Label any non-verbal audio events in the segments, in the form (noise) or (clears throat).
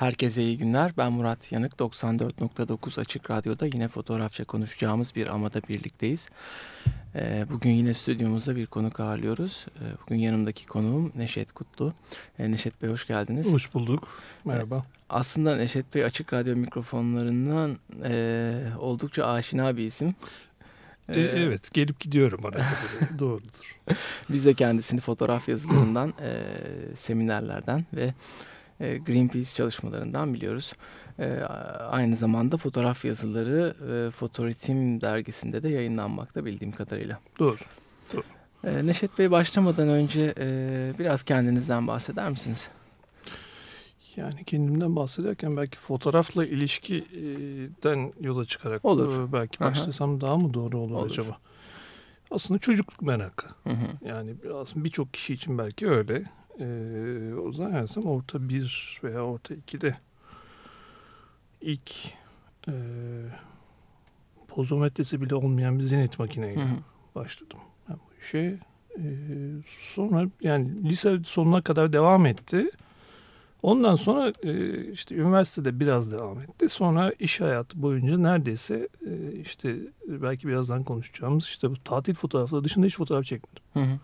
Herkese iyi günler. Ben Murat Yanık. 94.9 Açık Radyo'da yine fotoğrafça konuşacağımız bir amada birlikteyiz. Ee, bugün yine stüdyomuzda bir konuk ağırlıyoruz. Ee, bugün yanımdaki konuğum Neşet Kutlu. Ee, Neşet Bey hoş geldiniz. Hoş bulduk. Merhaba. Aslında Neşet Bey Açık Radyo mikrofonlarından e, oldukça aşina bir isim. Ee, evet gelip gidiyorum arada. (laughs) Doğrudur. Biz de kendisini fotoğraf yazılarından, e, seminerlerden ve e, Greenpeace çalışmalarından biliyoruz. E, aynı zamanda fotoğraf yazıları e, Fotoritim dergisinde de yayınlanmakta bildiğim kadarıyla. Doğru. Doğru. Neşet Bey başlamadan önce biraz kendinizden bahseder misiniz? Yani kendimden bahsederken belki fotoğrafla ilişkiden yola çıkarak olur. belki başlasam Aha. daha mı doğru olur, olur. acaba? Aslında çocukluk merakı. Hı hı. Yani aslında birçok kişi için belki öyle e, o zannedersem orta bir veya orta ikide ilk e, pozometresi bile olmayan bir zenit makineyle başladım ben bu işe. E, sonra yani lise sonuna kadar devam etti. Ondan sonra e, işte üniversitede biraz devam etti. Sonra iş hayatı boyunca neredeyse e, işte belki birazdan konuşacağımız işte bu tatil fotoğrafları dışında hiç fotoğraf çekmedim. Hı hı.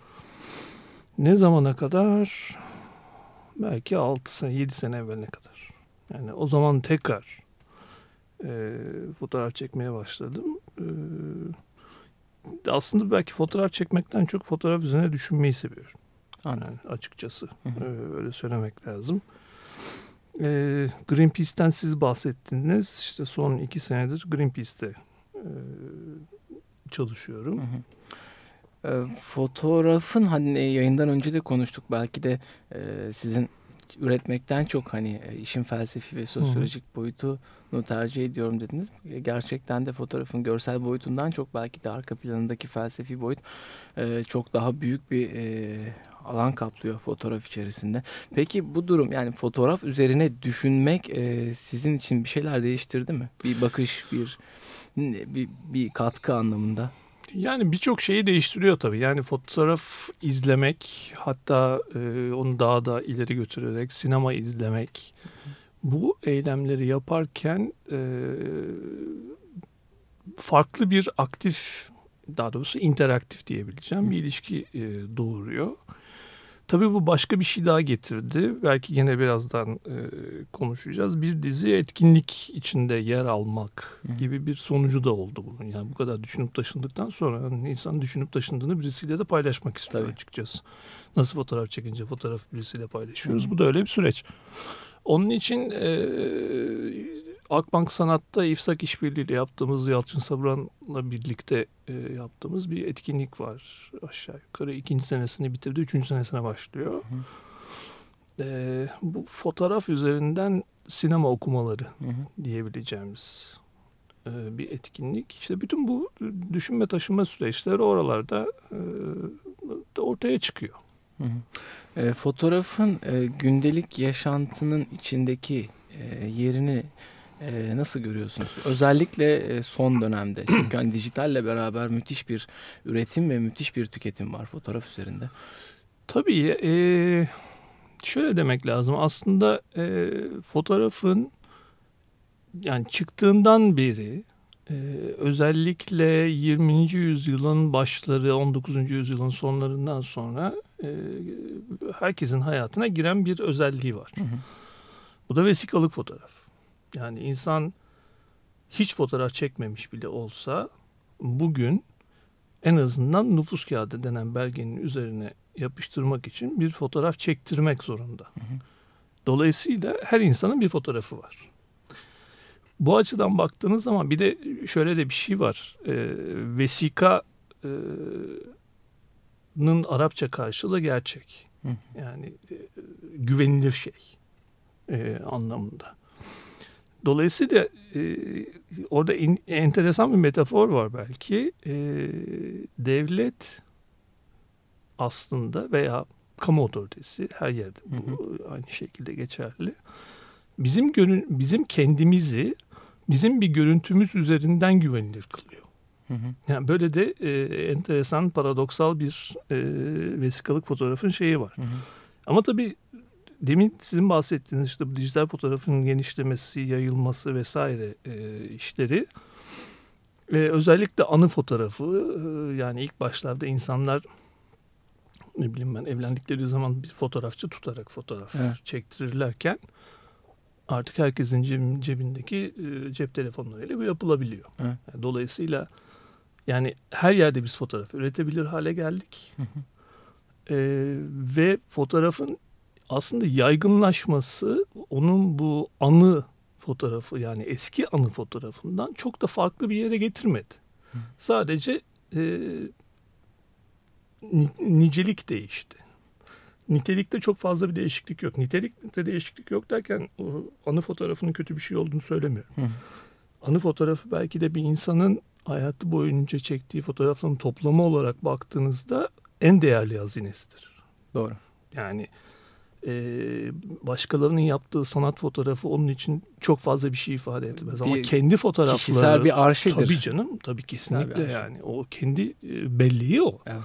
Ne zamana kadar? Belki 6 sene, 7 sene evveline kadar. Yani o zaman tekrar e, fotoğraf çekmeye başladım. E, aslında belki fotoğraf çekmekten çok fotoğraf üzerine düşünmeyi seviyorum. Anladım. Yani açıkçası hı hı. E, öyle söylemek lazım. E, Greenpeace'ten siz bahsettiniz. İşte son iki senedir Greenpeace'te e, çalışıyorum. Hı hı. E, fotoğrafın hani yayından önce de konuştuk belki de e, sizin üretmekten çok hani e, işin felsefi ve sosyolojik Hı. boyutunu tercih ediyorum dediniz. E, gerçekten de fotoğrafın görsel boyutundan çok belki de arka planındaki felsefi boyut e, çok daha büyük bir e, alan kaplıyor fotoğraf içerisinde. Peki bu durum yani fotoğraf üzerine düşünmek e, sizin için bir şeyler değiştirdi mi? Bir bakış, bir bir, bir katkı anlamında. Yani birçok şeyi değiştiriyor tabii. Yani fotoğraf izlemek, hatta e, onu daha da ileri götürerek sinema izlemek. Bu eylemleri yaparken e, farklı bir aktif, daha doğrusu interaktif diyebileceğim bir ilişki e, doğuruyor. Tabii bu başka bir şey daha getirdi. Belki yine birazdan e, konuşacağız. Bir dizi etkinlik içinde yer almak gibi bir sonucu da oldu bunun. Yani bu kadar düşünüp taşındıktan sonra yani insan düşünüp taşındığını birisiyle de paylaşmak istiyor Tabii. açıkçası. Nasıl fotoğraf çekince fotoğraf birisiyle paylaşıyoruz. Hı. Bu da öyle bir süreç. Onun için e, Akbank Sanat'ta İFSAK işbirliğiyle yaptığımız Yalçın Sabran'la birlikte e, yaptığımız bir etkinlik var. Aşağı yukarı ikinci senesini bitirdi, üçüncü senesine başlıyor. Hı hı. E, bu fotoğraf üzerinden sinema okumaları hı hı. diyebileceğimiz e, bir etkinlik. İşte bütün bu düşünme taşıma süreçleri oralarda e, ortaya çıkıyor. Hı hı. E, fotoğrafın e, gündelik yaşantının içindeki e, yerini e, nasıl görüyorsunuz? Özellikle e, son dönemde. (clears throat) Çünkü hani dijitalle beraber müthiş bir üretim ve müthiş bir tüketim var fotoğraf üzerinde. Tabii. E, şöyle demek lazım. Aslında e, fotoğrafın yani çıktığından beri e, özellikle 20. yüzyılın başları 19. yüzyılın sonlarından sonra e, herkesin hayatına giren bir özelliği var. Hı hı. Bu da vesikalık fotoğraf. Yani insan hiç fotoğraf çekmemiş bile olsa bugün en azından nüfus kağıdı denen belgenin üzerine yapıştırmak için bir fotoğraf çektirmek zorunda. Hı hı. Dolayısıyla her insanın bir fotoğrafı var. Bu açıdan baktığınız zaman bir de şöyle de bir şey var. E, vesika e, Arapça karşılığı gerçek. Hı. Yani e, güvenilir şey e, anlamında. Dolayısıyla e, orada in, enteresan bir metafor var belki. E, devlet aslında veya kamu otoritesi her yerde bu hı hı. aynı şekilde geçerli. Bizim görün bizim kendimizi bizim bir görüntümüz üzerinden güvenilir kılıyor. Hı hı. Yani böyle de e, enteresan paradoksal bir e, vesikalık fotoğrafın şeyi var. Hı hı. Ama tabii demin sizin bahsettiğiniz işte bu dijital fotoğrafın genişlemesi, yayılması vesaire e, işleri ve özellikle anı fotoğrafı e, yani ilk başlarda insanlar ne bileyim ben evlendikleri zaman bir fotoğrafçı tutarak fotoğraf evet. çektirirlerken artık herkesin cebindeki e, cep telefonlarıyla bu yapılabiliyor. Evet. Yani dolayısıyla yani her yerde biz fotoğraf üretebilir hale geldik. Hı hı. E, ve fotoğrafın aslında yaygınlaşması onun bu anı fotoğrafı yani eski anı fotoğrafından çok da farklı bir yere getirmedi. Hı. Sadece e, nicelik değişti. Nitelikte çok fazla bir değişiklik yok. Nitelikte değişiklik yok derken anı fotoğrafının kötü bir şey olduğunu söylemiyorum. Hı. Anı fotoğrafı belki de bir insanın hayatı boyunca çektiği fotoğrafların toplamı olarak baktığınızda en değerli hazinesidir. Doğru. Yani e, başkalarının yaptığı sanat fotoğrafı onun için çok fazla bir şey ifade etmez. Ama kendi fotoğrafları... Kişisel bir arşidir. Tabii canım. Tabii kesinlikle yani. O kendi e, belleği o. Evet.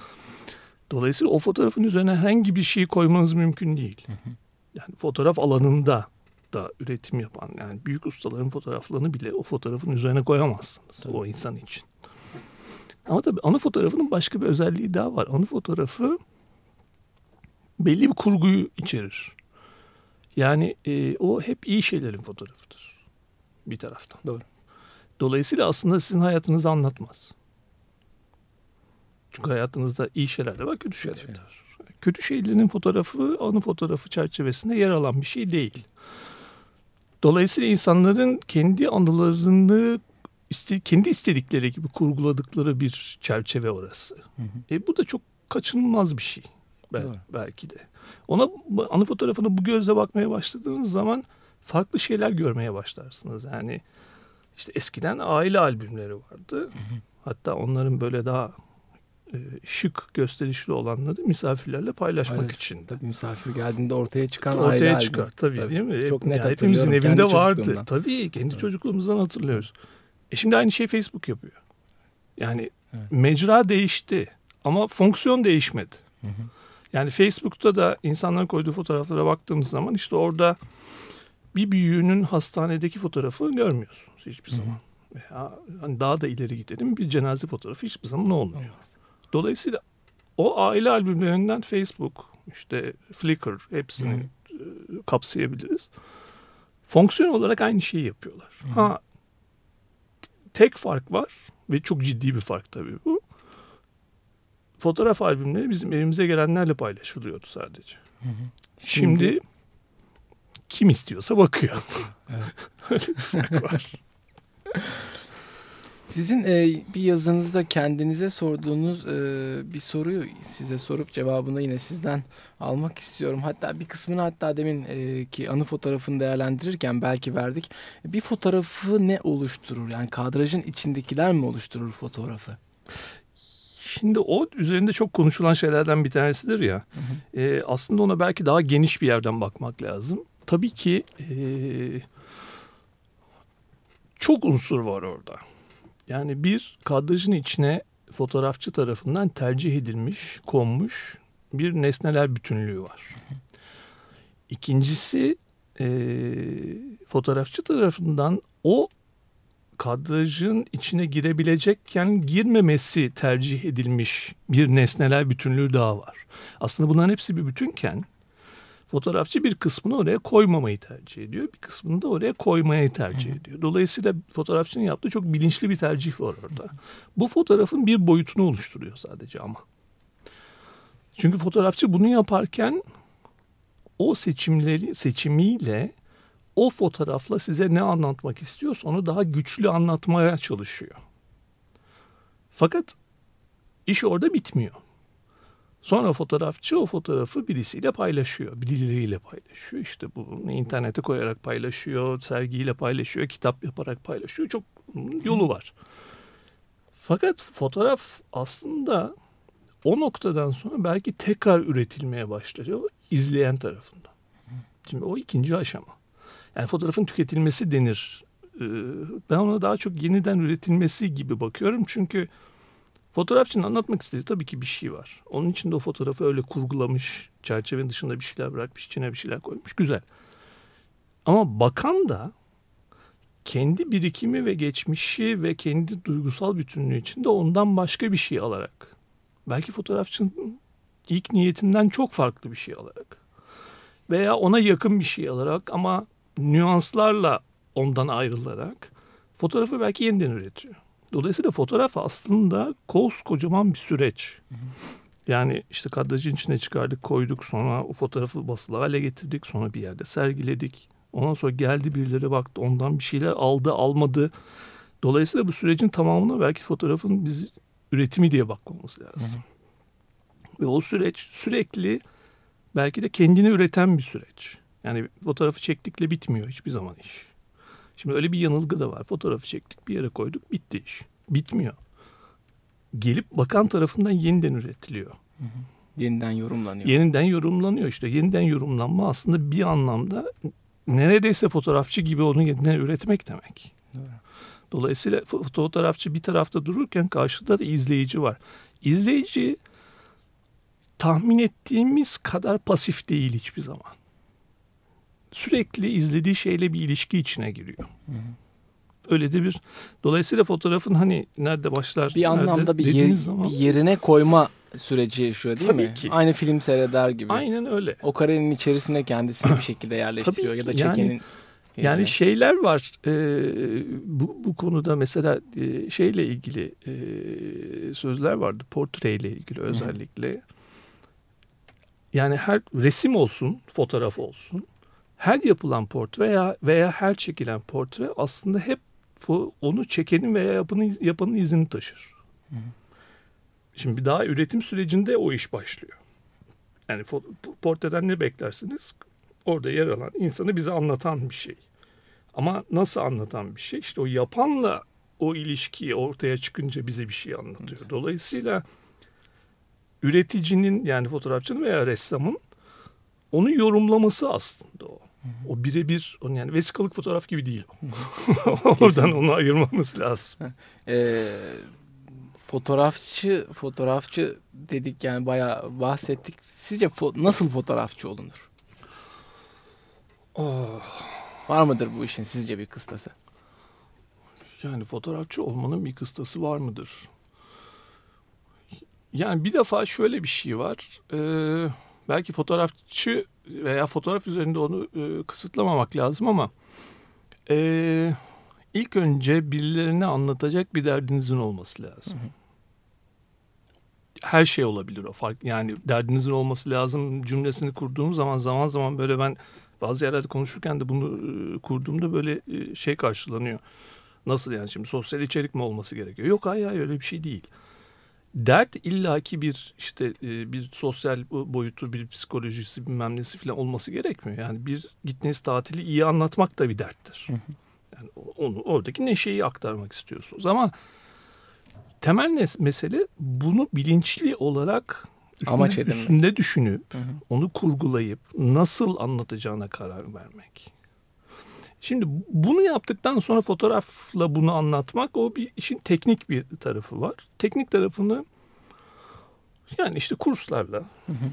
Dolayısıyla o fotoğrafın üzerine herhangi bir şey koymanız mümkün değil. Yani fotoğraf alanında da üretim yapan yani büyük ustaların fotoğraflarını bile o fotoğrafın üzerine koyamazsınız tabii. o insan için. Ama tabii anı fotoğrafının başka bir özelliği daha var. Anı fotoğrafı belli bir kurguyu içerir. Yani e, o hep iyi şeylerin fotoğrafıdır bir taraftan. Doğru. Dolayısıyla aslında sizin hayatınızı anlatmaz. Çünkü hayatınızda iyi şeyler de var, kötü şeyler de var. Kötü şeylerin fotoğrafı anı fotoğrafı çerçevesinde yer alan bir şey değil. Dolayısıyla insanların kendi anılarını iste, kendi istedikleri gibi kurguladıkları bir çerçeve orası. Hı hı. E, bu da çok kaçınılmaz bir şey bel, belki de. Ona anı fotoğrafına bu gözle bakmaya başladığınız zaman farklı şeyler görmeye başlarsınız. Yani işte eskiden aile albümleri vardı. Hı hı. Hatta onların böyle daha e, şık gösterişli olanları misafirlerle paylaşmak Aynen. için. Tabii misafir geldiğinde ortaya çıkan ortaya aile çıkar albüm. tabii, tabii değil mi? Çok net yani hepimizin evinde vardı. Tabii kendi evet. çocukluğumuzdan hatırlıyoruz. E şimdi aynı şey Facebook yapıyor. Yani evet. mecra değişti ama fonksiyon değişmedi. Hı hı. Yani Facebook'ta da insanların koyduğu fotoğraflara baktığımız zaman işte orada bir büyüğünün hastanedeki fotoğrafı görmüyorsunuz hiçbir zaman. Hı. Veya hani daha da ileri gidelim bir cenaze fotoğrafı hiçbir zaman olmuyor. Dolayısıyla o aile albümlerinden Facebook, işte Flickr hepsini Hı. E, kapsayabiliriz. Fonksiyon olarak aynı şeyi yapıyorlar. Hı. Ha tek fark var ve çok ciddi bir fark tabii bu. Fotoğraf albümleri bizim evimize gelenlerle paylaşılıyordu sadece. Hı hı. Şimdi, Şimdi kim istiyorsa bakıyor. Evet. (laughs) Öyle bir fark var. Sizin e, bir yazınızda kendinize sorduğunuz e, bir soruyu size sorup cevabını yine sizden almak istiyorum. Hatta bir kısmını hatta demin e, ki anı fotoğrafını değerlendirirken belki verdik. Bir fotoğrafı ne oluşturur? Yani kadrajın içindekiler mi oluşturur fotoğrafı? Şimdi o üzerinde çok konuşulan şeylerden bir tanesidir ya. Hı hı. E, aslında ona belki daha geniş bir yerden bakmak lazım. Tabii ki e, çok unsur var orada. Yani bir kadrajın içine fotoğrafçı tarafından tercih edilmiş, konmuş bir nesneler bütünlüğü var. İkincisi e, fotoğrafçı tarafından o kadrajın içine girebilecekken girmemesi tercih edilmiş bir nesneler bütünlüğü daha var. Aslında bunların hepsi bir bütünken Fotoğrafçı bir kısmını oraya koymamayı tercih ediyor. Bir kısmını da oraya koymayı tercih ediyor. Dolayısıyla fotoğrafçının yaptığı çok bilinçli bir tercih var orada. Bu fotoğrafın bir boyutunu oluşturuyor sadece ama. Çünkü fotoğrafçı bunu yaparken o seçimleri seçimiyle o fotoğrafla size ne anlatmak istiyorsa onu daha güçlü anlatmaya çalışıyor. Fakat iş orada bitmiyor. Sonra fotoğrafçı o fotoğrafı birisiyle paylaşıyor. Birileriyle paylaşıyor. İşte bu internete koyarak paylaşıyor, sergiyle paylaşıyor, kitap yaparak paylaşıyor. Çok yolu var. Fakat fotoğraf aslında o noktadan sonra belki tekrar üretilmeye başlıyor izleyen tarafından. Şimdi o ikinci aşama. Yani fotoğrafın tüketilmesi denir. Ee, ben ona daha çok yeniden üretilmesi gibi bakıyorum. Çünkü Fotoğrafçının anlatmak istediği tabii ki bir şey var. Onun için de o fotoğrafı öyle kurgulamış, çerçevenin dışında bir şeyler bırakmış, içine bir şeyler koymuş. Güzel. Ama bakan da kendi birikimi ve geçmişi ve kendi duygusal bütünlüğü içinde ondan başka bir şey alarak belki fotoğrafçının ilk niyetinden çok farklı bir şey alarak veya ona yakın bir şey alarak ama nüanslarla ondan ayrılarak fotoğrafı belki yeniden üretiyor. Dolayısıyla fotoğraf aslında koskocaman bir süreç. Yani işte kadrajın içine çıkardık, koyduk, sonra o fotoğrafı basılı hale getirdik, sonra bir yerde sergiledik. Ondan sonra geldi birileri baktı, ondan bir şeyler aldı, almadı. Dolayısıyla bu sürecin tamamına belki fotoğrafın biz üretimi diye bakmamız lazım. Hı hı. Ve o süreç sürekli belki de kendini üreten bir süreç. Yani fotoğrafı çektikle bitmiyor hiçbir zaman iş. Şimdi öyle bir yanılgı da var. Fotoğrafı çektik bir yere koyduk bitti iş. Bitmiyor. Gelip bakan tarafından yeniden üretiliyor. Hı hı. Yeniden yorumlanıyor. Yeniden yorumlanıyor işte. Yeniden yorumlanma aslında bir anlamda neredeyse fotoğrafçı gibi onu yeniden üretmek demek. Doğru. Dolayısıyla fotoğrafçı bir tarafta dururken karşıda da izleyici var. İzleyici tahmin ettiğimiz kadar pasif değil hiçbir zaman. Sürekli izlediği şeyle bir ilişki içine giriyor. Hı hı. Öyle de bir dolayısıyla fotoğrafın hani nerede başlar bir nerede, anlamda bir, yer, zaman... bir yerine koyma süreci yaşıyor değil Tabii mi? Ki. Aynı film seyreder gibi. Aynen öyle. O karenin içerisine kendisini bir şekilde yerleştiriyor ya da çekenin yani, yani şeyler var e, bu, bu konuda mesela e, şeyle ilgili e, sözler vardı portreyle ilgili özellikle. Hı. Yani her resim olsun, fotoğraf olsun, her yapılan portre veya veya her çekilen portre aslında hep bu, onu çekenin veya yapanın, yapanın izini taşır. Hı. Şimdi bir daha üretim sürecinde o iş başlıyor. Yani portreden ne beklersiniz? Orada yer alan insanı bize anlatan bir şey. Ama nasıl anlatan bir şey? İşte o yapanla o ilişkiyi ortaya çıkınca bize bir şey anlatıyor. Dolayısıyla üreticinin yani fotoğrafçının veya ressamın onu yorumlaması aslında o. O birebir yani vesikalık fotoğraf gibi değil. (laughs) Oradan onu ayırmamız lazım. Ee, fotoğrafçı fotoğrafçı dedik yani bayağı bahsettik. Sizce fo- nasıl fotoğrafçı olunur? Oh. Var mıdır bu işin sizce bir kıstası? Yani fotoğrafçı olmanın bir kıstası var mıdır? Yani bir defa şöyle bir şey var. Ee, belki fotoğrafçı veya fotoğraf üzerinde onu e, kısıtlamamak lazım ama e, ilk önce birilerine anlatacak bir derdinizin olması lazım. Hı hı. Her şey olabilir o fark yani derdinizin olması lazım cümlesini kurduğum zaman zaman zaman böyle ben bazı yerlerde konuşurken de bunu e, kurduğumda böyle e, şey karşılanıyor. Nasıl yani şimdi sosyal içerik mi olması gerekiyor? Yok hayır, hayır öyle bir şey değil dert illaki bir işte e, bir sosyal boyutu, bir psikolojisi bilmem nesi falan olması gerekmiyor. Yani bir gittiğiniz tatili iyi anlatmak da bir derttir. Yani onu oradaki neşeyi aktarmak istiyorsunuz ama temel mesele bunu bilinçli olarak üstünde, üstünde düşünüp hı hı. onu kurgulayıp nasıl anlatacağına karar vermek. Şimdi bunu yaptıktan sonra fotoğrafla bunu anlatmak o bir işin teknik bir tarafı var. Teknik tarafını yani işte kurslarla hı hı.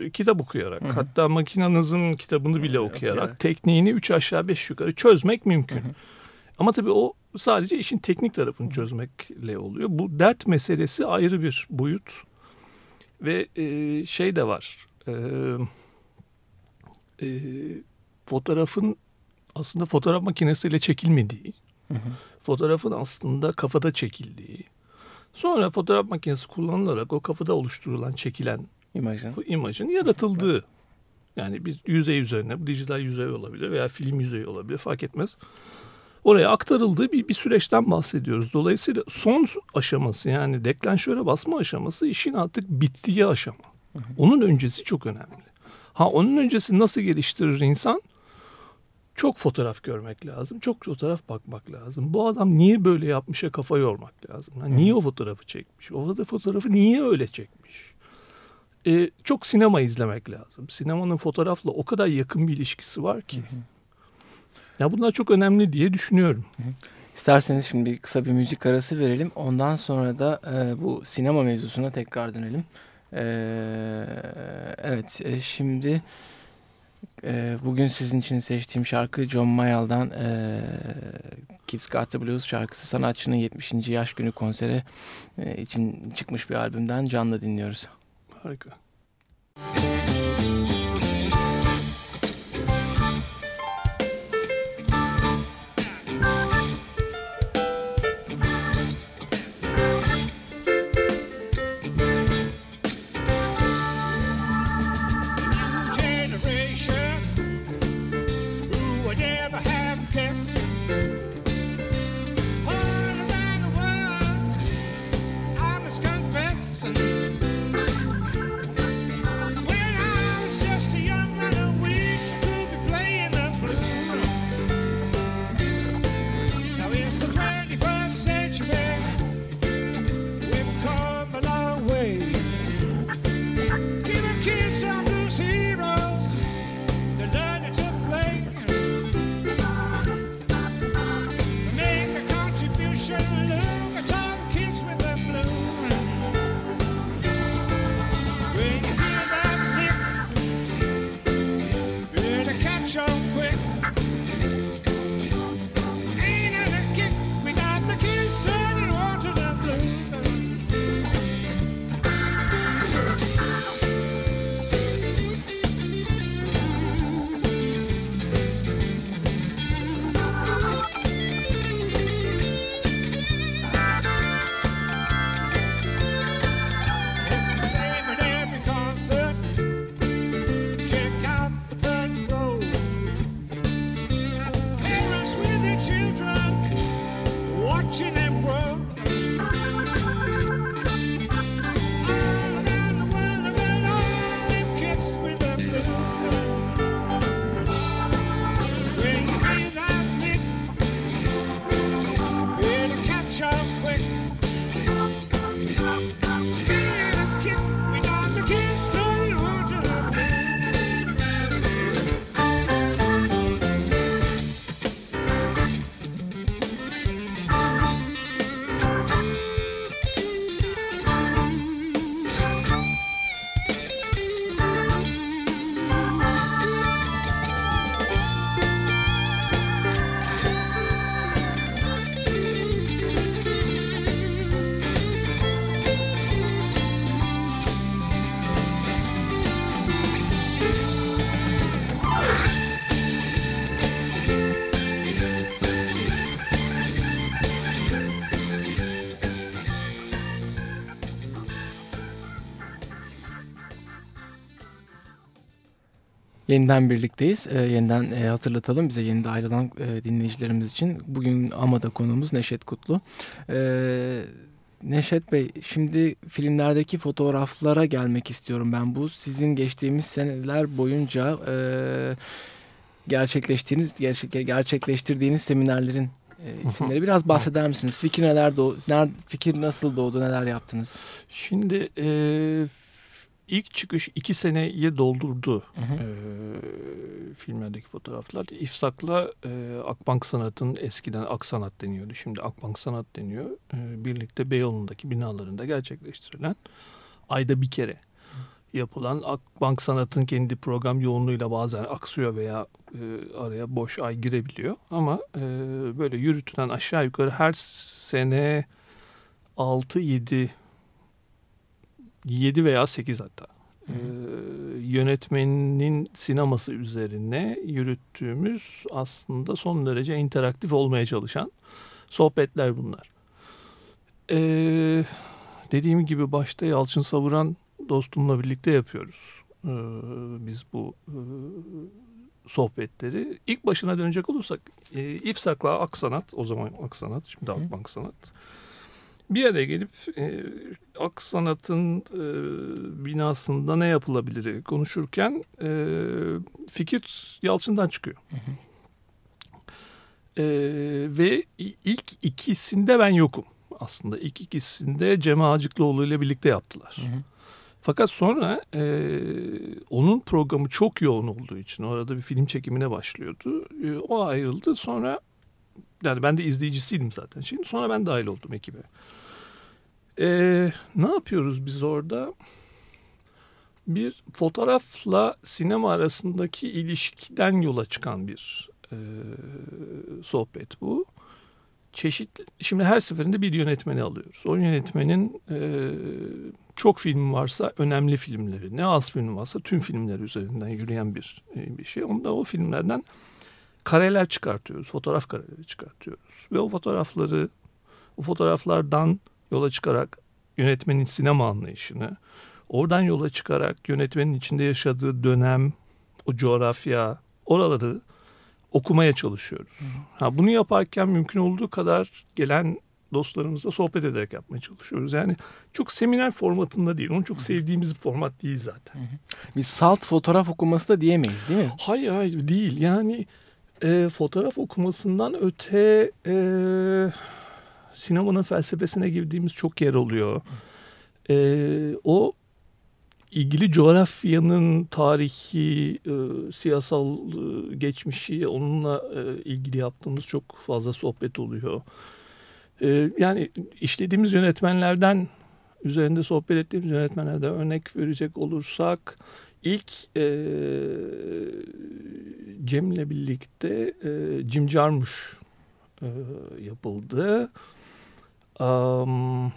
E, kitap okuyarak hı hı. hatta makinanızın kitabını bile okuyarak okay. tekniğini üç aşağı beş yukarı çözmek mümkün. Hı hı. Ama tabii o sadece işin teknik tarafını çözmekle oluyor. Bu dert meselesi ayrı bir boyut ve e, şey de var. E, e, fotoğrafın aslında fotoğraf makinesiyle çekilmediği, hı hı. fotoğrafın aslında kafada çekildiği, sonra fotoğraf makinesi kullanılarak o kafada oluşturulan, çekilen imajın, imajın yaratıldığı. Yani bir yüzey üzerine, bu dijital yüzey olabilir veya film yüzeyi olabilir fark etmez. Oraya aktarıldığı bir, bir süreçten bahsediyoruz. Dolayısıyla son aşaması yani deklanşöre basma aşaması işin artık bittiği aşama. Hı hı. Onun öncesi çok önemli. Ha onun öncesi nasıl geliştirir insan? Çok fotoğraf görmek lazım. Çok fotoğraf bakmak lazım. Bu adam niye böyle yapmışa kafa yormak lazım. Yani niye o fotoğrafı çekmiş? O fotoğrafı niye öyle çekmiş? Ee, çok sinema izlemek lazım. Sinemanın fotoğrafla o kadar yakın bir ilişkisi var ki. Ya bunlar çok önemli diye düşünüyorum. İsterseniz şimdi kısa bir müzik arası verelim. Ondan sonra da e, bu sinema mevzusuna tekrar dönelim. E, evet e, şimdi e, bugün sizin için seçtiğim şarkı John Mayall'dan e, Kids Got the Blues şarkısı sanatçının 70. yaş günü konseri e, için çıkmış bir albümden canlı dinliyoruz. Harika. jump Yeniden birlikteyiz. E, yeniden e, hatırlatalım bize yeni de ayrılan e, dinleyicilerimiz için. Bugün Amada konuğumuz Neşet Kutlu. E, Neşet Bey, şimdi filmlerdeki fotoğraflara gelmek istiyorum ben. Bu sizin geçtiğimiz seneler boyunca e, gerçekleştiğiniz, gerçek, gerçekleştirdiğiniz seminerlerin e, isimleri biraz bahseder misiniz? Fikir neler doğdu, fikir nasıl doğdu, neler yaptınız? Şimdi e, ilk çıkış iki seneyi doldurdu hı hı. E, filmlerdeki fotoğraflar. İfsak'la e, Akbank Sanat'ın eskiden Aksanat deniyordu. Şimdi Akbank Sanat deniyor. E, birlikte Beyoğlu'ndaki binalarında gerçekleştirilen ayda bir kere yapılan Akbank Sanat'ın kendi program yoğunluğuyla bazen aksıyor veya e, araya boş ay girebiliyor. Ama e, böyle yürütülen aşağı yukarı her sene 6-7 7 veya 8 hatta. Ee, yönetmenin sineması üzerine yürüttüğümüz aslında son derece interaktif olmaya çalışan sohbetler bunlar. Ee, dediğim gibi başta Yalçın Savuran dostumla birlikte yapıyoruz. Ee, biz bu e, sohbetleri. İlk başına dönecek olursak e, İfsak'la Aksanat, o zaman Aksanat, şimdi Akbank Sanat bir araya gelip e, Aksanat'ın e, binasında ne yapılabilir konuşurken e, fikir Yalçın'dan çıkıyor. Hı hı. E, ve ilk ikisinde ben yokum aslında. İlk ikisinde Cem Ağacıklıoğlu ile birlikte yaptılar. Hı hı. Fakat sonra e, onun programı çok yoğun olduğu için orada bir film çekimine başlıyordu. E, o ayrıldı. Sonra yani ben de izleyicisiydim zaten. Şimdi sonra ben dahil oldum ekibe. Ee, ne yapıyoruz biz orada? Bir fotoğrafla sinema arasındaki ilişkiden yola çıkan bir e, sohbet bu. Çeşitli, şimdi her seferinde bir yönetmeni alıyoruz. O yönetmenin e, çok film varsa önemli filmleri, ne az film varsa tüm filmler üzerinden yürüyen bir bir şey. Onda o filmlerden kareler çıkartıyoruz, fotoğraf kareleri çıkartıyoruz ve o fotoğrafları, o fotoğraflardan yola çıkarak yönetmenin sinema anlayışını, oradan yola çıkarak yönetmenin içinde yaşadığı dönem, o coğrafya, oraları okumaya çalışıyoruz. Ha, bunu yaparken mümkün olduğu kadar gelen dostlarımızla sohbet ederek yapmaya çalışıyoruz. Yani çok seminer formatında değil. Onu çok sevdiğimiz bir format değil zaten. Bir salt fotoğraf okuması da diyemeyiz değil mi? Hayır hayır değil. Yani e, fotoğraf okumasından öte e, sinemanın felsefesine girdiğimiz çok yer oluyor. E, o ilgili coğrafyanın tarihi, e, siyasal e, geçmişi, onunla e, ilgili yaptığımız çok fazla sohbet oluyor. E, yani işlediğimiz yönetmenlerden, üzerinde sohbet ettiğimiz yönetmenlerden örnek verecek olursak, ilk e, Cem'le birlikte e, Jim Jarmusch e, yapıldı. Um,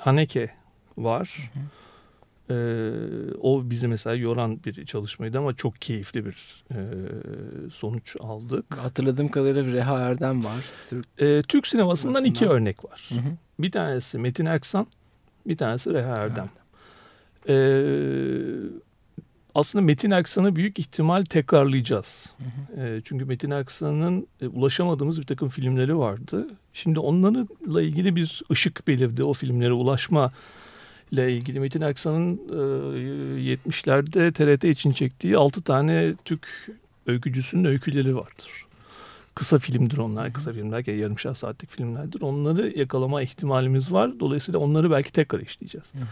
Haneke var. Hı hı. Ee, o bizi mesela yoran bir çalışmaydı ama çok keyifli bir e, sonuç aldık. Hatırladığım kadarıyla Reha Erdem var. Türk, ee, Türk sinemasından sinemasından. iki örnek var. Hı hı. Bir tanesi Metin Erksan, bir tanesi Reha Erdem. Ee, aslında Metin Erksan'ı büyük ihtimal tekrarlayacağız. Hı hı. E, çünkü Metin Erksan'ın e, ulaşamadığımız bir takım filmleri vardı. Şimdi onlarla ilgili bir ışık belirdi. O filmlere ulaşma ile ilgili Metin Aksan'ın e, 70'lerde TRT için çektiği 6 tane Türk öykücüsünün öyküleri vardır. Kısa filmdir onlar. Kısa filmler, yarımşar saatlik filmlerdir. Onları yakalama ihtimalimiz var. Dolayısıyla onları belki tekrar işleyeceğiz. Hı hı.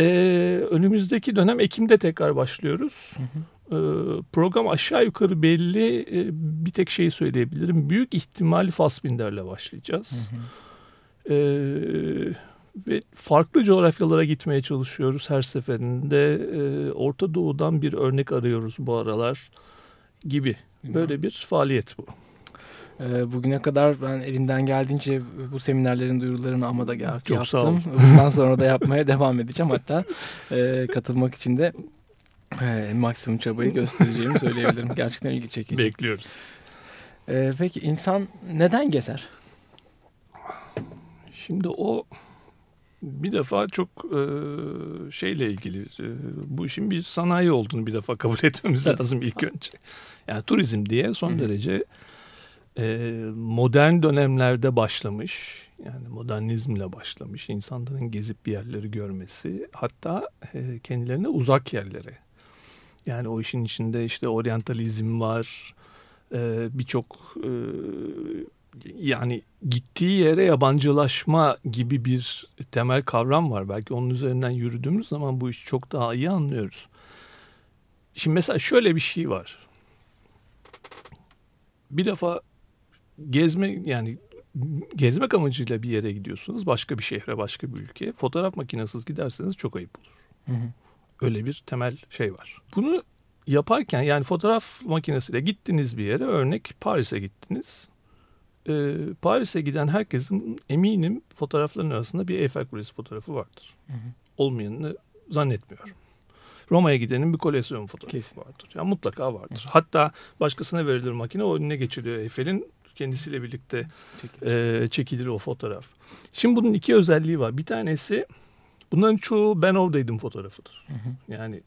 Ee, önümüzdeki dönem Ekim'de tekrar başlıyoruz. Hı hı. Ee, program aşağı yukarı belli. Ee, bir tek şeyi söyleyebilirim. Büyük ihtimal Fassbinder'le başlayacağız. Hı hı. Ee, ve farklı coğrafyalara gitmeye çalışıyoruz her seferinde. E, Orta Doğu'dan bir örnek arıyoruz bu aralar gibi. Böyle bir faaliyet bu. Ee, bugüne kadar ben elimden geldiğince bu seminerlerin duyurularını ama da Çok yaptım. Bundan sonra da yapmaya (laughs) devam edeceğim. Hatta e, katılmak için de e, maksimum çabayı göstereceğimi söyleyebilirim. Gerçekten ilgi çekici. Bekliyoruz. E, peki insan neden gezer? Şimdi o bir defa çok e, şeyle ilgili e, bu işin bir sanayi olduğunu bir defa kabul (laughs) etmemiz lazım ilk önce. Yani turizm diye son derece e, modern dönemlerde başlamış yani modernizmle başlamış insanların gezip bir yerleri görmesi hatta e, kendilerine uzak yerlere yani o işin içinde işte oryantalizm var e, birçok e, yani gittiği yere yabancılaşma gibi bir temel kavram var. Belki onun üzerinden yürüdüğümüz zaman bu işi çok daha iyi anlıyoruz. Şimdi mesela şöyle bir şey var. Bir defa gezme yani gezmek amacıyla bir yere gidiyorsunuz. Başka bir şehre, başka bir ülkeye. Fotoğraf makinesiz giderseniz çok ayıp olur. Hı hı. Öyle bir temel şey var. Bunu yaparken yani fotoğraf makinesiyle gittiniz bir yere. Örnek Paris'e gittiniz e, Paris'e giden herkesin eminim fotoğrafların arasında bir Eiffel Kulesi fotoğrafı vardır. Hı hı. Olmayanını zannetmiyorum. Roma'ya gidenin bir koleksiyon fotoğrafı Kesin. vardır. Yani mutlaka vardır. Hı. Hatta başkasına verilir makine o önüne geçiliyor Eyfel'in kendisiyle birlikte çekilir. E, çekilir o fotoğraf. Şimdi bunun iki özelliği var. Bir tanesi bunların çoğu ben oradaydım fotoğrafıdır. Hı hı. Yani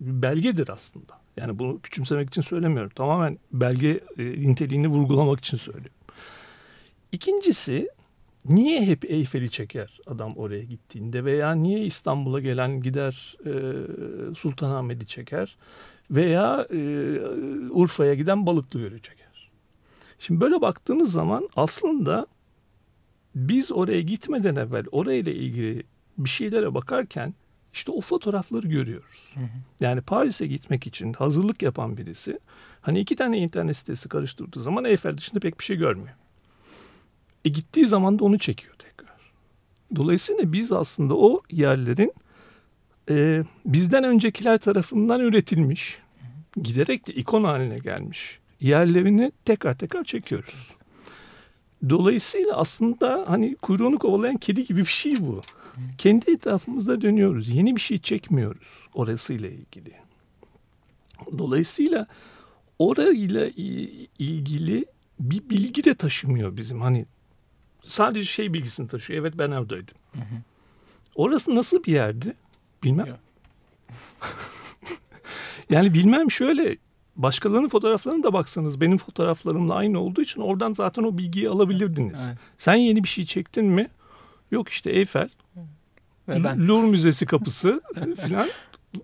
belgedir aslında. Yani bunu küçümsemek için söylemiyorum. Tamamen belge e, niteliğini vurgulamak için söylüyorum. İkincisi niye hep Eyfel'i çeker adam oraya gittiğinde veya niye İstanbul'a gelen gider e, Sultanahmet'i çeker veya e, Urfa'ya giden Balıklıgöl'ü çeker. Şimdi böyle baktığımız zaman aslında biz oraya gitmeden evvel orayla ilgili bir şeylere bakarken İşte o fotoğrafları görüyoruz. Hı hı. Yani Paris'e gitmek için hazırlık yapan birisi hani iki tane internet sitesi karıştırdığı zaman Eiffel dışında pek bir şey görmüyor. E gittiği zaman da onu çekiyor tekrar. Dolayısıyla biz aslında o yerlerin e, bizden öncekiler tarafından üretilmiş, giderek de ikon haline gelmiş yerlerini tekrar tekrar çekiyoruz. Dolayısıyla aslında hani kuyruğunu kovalayan kedi gibi bir şey bu. Kendi etrafımızda dönüyoruz. Yeni bir şey çekmiyoruz orasıyla ilgili. Dolayısıyla orayla ilgili bir bilgi de taşımıyor bizim. Hani sadece şey bilgisini taşıyor. Evet ben oradaydım. Hı hı. Orası nasıl bir yerdi? Bilmem. (laughs) yani bilmem şöyle başkalarının fotoğraflarına da baksanız benim fotoğraflarımla aynı olduğu için oradan zaten o bilgiyi alabilirdiniz. Evet. Sen yeni bir şey çektin mi? Yok işte Eyfel, Ve ben. Louvre Müzesi kapısı (laughs) falan.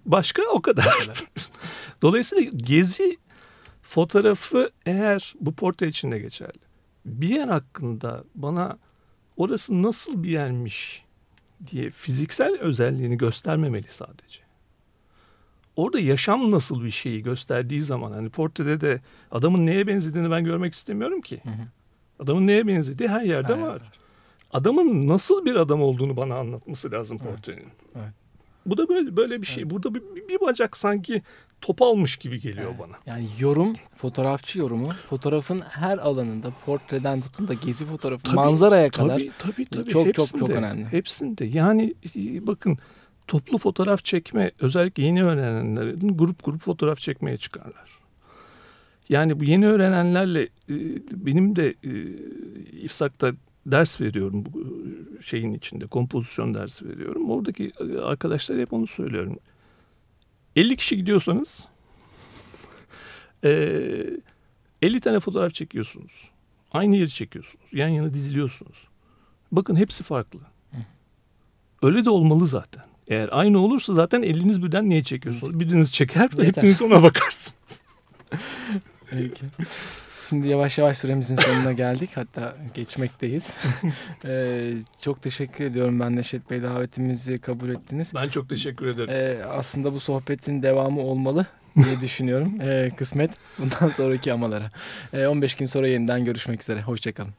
Başka o kadar. (laughs) Dolayısıyla gezi fotoğrafı eğer bu portre içinde geçerli. Bir yer hakkında bana orası nasıl bir yermiş diye fiziksel özelliğini göstermemeli sadece. Orada yaşam nasıl bir şeyi gösterdiği zaman hani portrede de adamın neye benzediğini ben görmek istemiyorum ki. Hı hı. Adamın neye benzediği her yerde her var. Adamın nasıl bir adam olduğunu bana anlatması lazım portrenin. Evet. Bu da böyle böyle bir şey. Evet. Burada bir, bir bacak sanki top almış gibi geliyor evet. bana. Yani yorum, fotoğrafçı yorumu, fotoğrafın her alanında portreden tutun da gezi fotoğrafı, tabii, manzaraya kadar tabii, tabii, tabii. çok hepsinde, çok çok önemli. Hepsinde. Yani e, bakın toplu fotoğraf çekme özellikle yeni öğrenenlerin grup grup fotoğraf çekmeye çıkarlar. Yani bu yeni öğrenenlerle e, benim de e, İFSAK'ta ders veriyorum bu şeyin içinde kompozisyon dersi veriyorum. Oradaki arkadaşlar hep onu söylüyorum. 50 kişi gidiyorsanız (laughs) 50 tane fotoğraf çekiyorsunuz. Aynı yeri çekiyorsunuz. Yan yana diziliyorsunuz. Bakın hepsi farklı. Öyle de olmalı zaten. Eğer aynı olursa zaten eliniz birden niye çekiyorsunuz? Biriniz çeker ve hepiniz ona bakarsınız. (laughs) Peki. Şimdi yavaş yavaş süremizin sonuna geldik. Hatta geçmekteyiz. (laughs) ee, çok teşekkür ediyorum ben Neşet Bey davetimizi kabul ettiniz. Ben çok teşekkür ederim. Ee, aslında bu sohbetin devamı olmalı diye (laughs) düşünüyorum. Ee, kısmet bundan sonraki amalara. Ee, 15 gün sonra yeniden görüşmek üzere. Hoşçakalın.